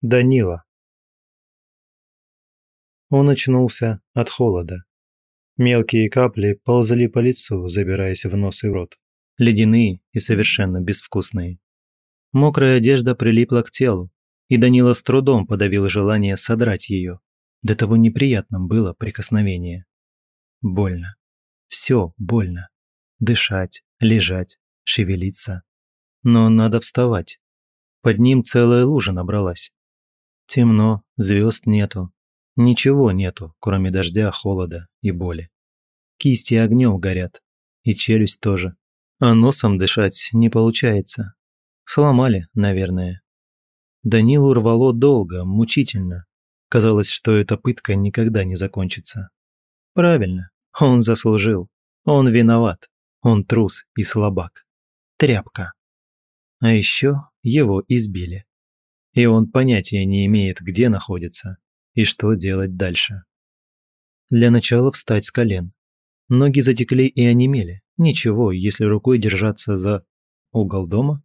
Данила. Он очнулся от холода. Мелкие капли ползали по лицу, забираясь в нос и рот. Ледяные и совершенно безвкусные. Мокрая одежда прилипла к телу, и Данила с трудом подавил желание содрать ее. До того неприятным было прикосновение. Больно. Все больно. Дышать, лежать, шевелиться. Но надо вставать. Под ним целая лужа набралась. Темно, звезд нету. Ничего нету, кроме дождя, холода и боли. Кисти огнем горят. И челюсть тоже. А носом дышать не получается. Сломали, наверное. Данилу рвало долго, мучительно. Казалось, что эта пытка никогда не закончится. Правильно, он заслужил. Он виноват. Он трус и слабак. Тряпка. А еще его избили и он понятия не имеет, где находится и что делать дальше. Для начала встать с колен. Ноги затекли и онемели. Ничего, если рукой держаться за угол дома?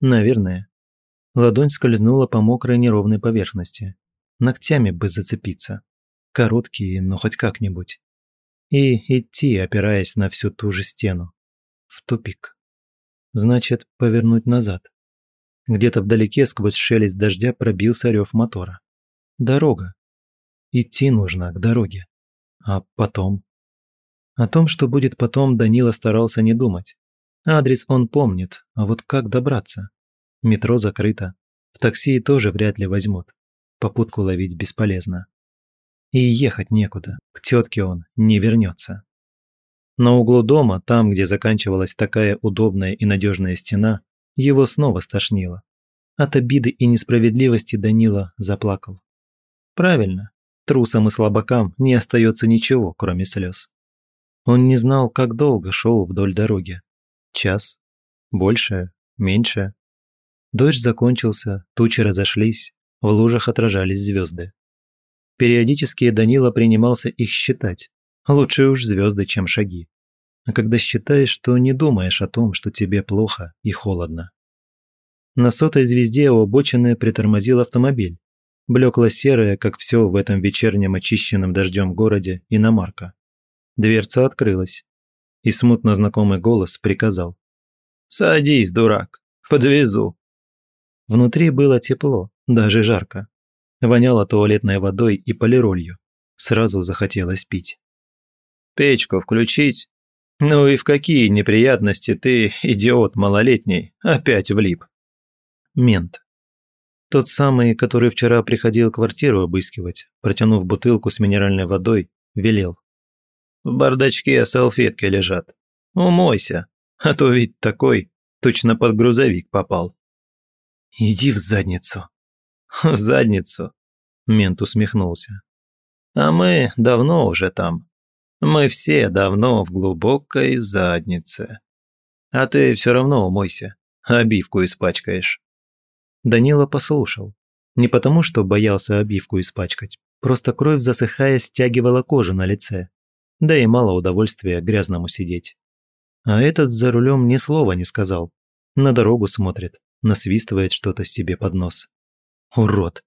Наверное. Ладонь скользнула по мокрой неровной поверхности. Ногтями бы зацепиться. Короткие, но хоть как-нибудь. И идти, опираясь на всю ту же стену. В тупик. Значит, повернуть назад. Где-то вдалеке сквозь шелест дождя пробился рев мотора. Дорога. Идти нужно к дороге. А потом? О том, что будет потом, Данила старался не думать. Адрес он помнит, а вот как добраться? Метро закрыто. В такси тоже вряд ли возьмут. Попутку ловить бесполезно. И ехать некуда. К тетке он не вернется. На углу дома, там, где заканчивалась такая удобная и надежная стена, его снова стошнило. От обиды и несправедливости Данила заплакал. Правильно, трусам и слабакам не остается ничего, кроме слез. Он не знал, как долго шел вдоль дороги. Час? Больше? Меньше? Дождь закончился, тучи разошлись, в лужах отражались звезды. Периодически Данила принимался их считать. Лучше уж звезды, чем шаги а когда считаешь, что не думаешь о том, что тебе плохо и холодно. На сотой звезде у обочины притормозил автомобиль. Блекла серая, как все в этом вечернем очищенном дождем городе, иномарка. Дверца открылась. И смутно знакомый голос приказал. «Садись, дурак, подвезу». Внутри было тепло, даже жарко. Воняло туалетной водой и полиролью. Сразу захотелось пить. «Печку включить?» Ну и в какие неприятности ты, идиот малолетний, опять влип? Мент. Тот самый, который вчера приходил квартиру обыскивать, протянув бутылку с минеральной водой, велел. В бардачке салфетки лежат. Умойся, а то ведь такой, точно под грузовик попал. Иди в задницу. В задницу, мент усмехнулся. А мы давно уже там. Мы все давно в глубокой заднице. А ты все равно умойся, обивку испачкаешь». Данила послушал. Не потому, что боялся обивку испачкать, просто кровь, засыхая, стягивала кожу на лице. Да и мало удовольствия грязному сидеть. А этот за рулем ни слова не сказал. На дорогу смотрит, насвистывает что-то себе под нос. Урод.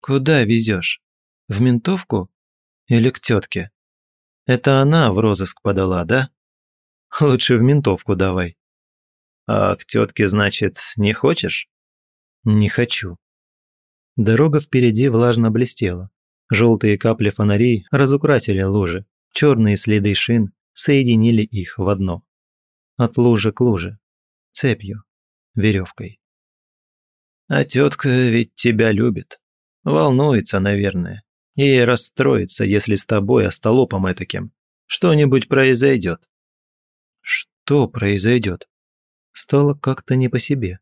«Куда везешь? В ментовку? Или к тетке?» Это она в розыск подала, да? Лучше в ментовку давай. А к тетке, значит, не хочешь? Не хочу. Дорога впереди влажно блестела. Желтые капли фонарей разукрасили лужи. Черные следы шин соединили их в одно. От лужи к луже. Цепью. Веревкой. А тетка ведь тебя любит. Волнуется, наверное и расстроится, если с тобой а остолопом этаким что-нибудь произойдет. Что произойдет? Стало как-то не по себе.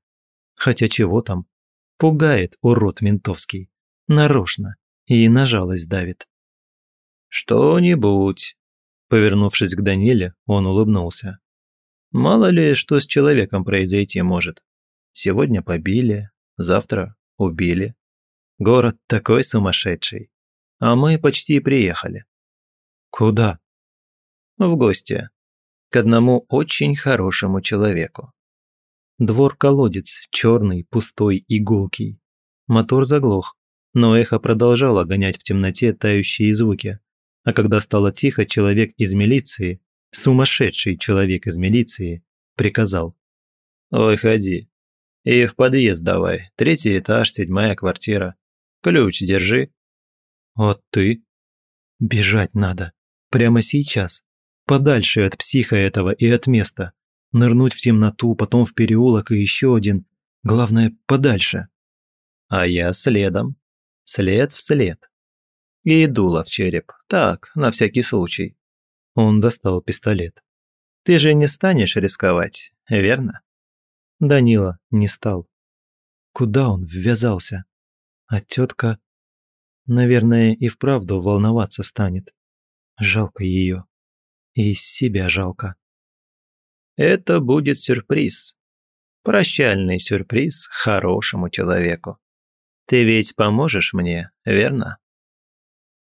Хотя чего там? Пугает урод ментовский. Нарочно. И на жалость давит. «Что-нибудь», – повернувшись к Даниле, он улыбнулся. «Мало ли, что с человеком произойти может. Сегодня побили, завтра убили. Город такой сумасшедший а мы почти приехали. Куда? В гости. К одному очень хорошему человеку. Двор-колодец, черный, пустой иголкий. Мотор заглох, но эхо продолжало гонять в темноте тающие звуки. А когда стало тихо, человек из милиции, сумасшедший человек из милиции, приказал. «Выходи. И в подъезд давай. Третий этаж, седьмая квартира. Ключ держи. А ты? Бежать надо. Прямо сейчас. Подальше от психа этого и от места. Нырнуть в темноту, потом в переулок и еще один. Главное, подальше. А я следом. След в след. И дуло в череп. Так, на всякий случай. Он достал пистолет. Ты же не станешь рисковать, верно? Данила не стал. Куда он ввязался? А тетка... Наверное, и вправду волноваться станет. Жалко ее. И себя жалко. Это будет сюрприз. Прощальный сюрприз хорошему человеку. Ты ведь поможешь мне, верно?